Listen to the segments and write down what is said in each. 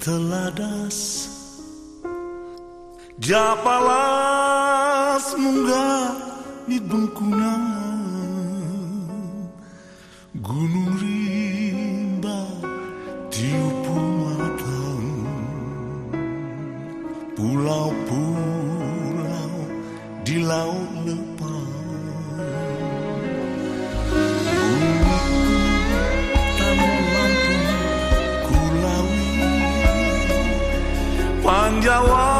teladas. Japalas munggah di bengkungan. Gunung rimba tiupu matang Pulau-pulau di laut lepas India was.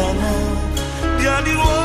como de one.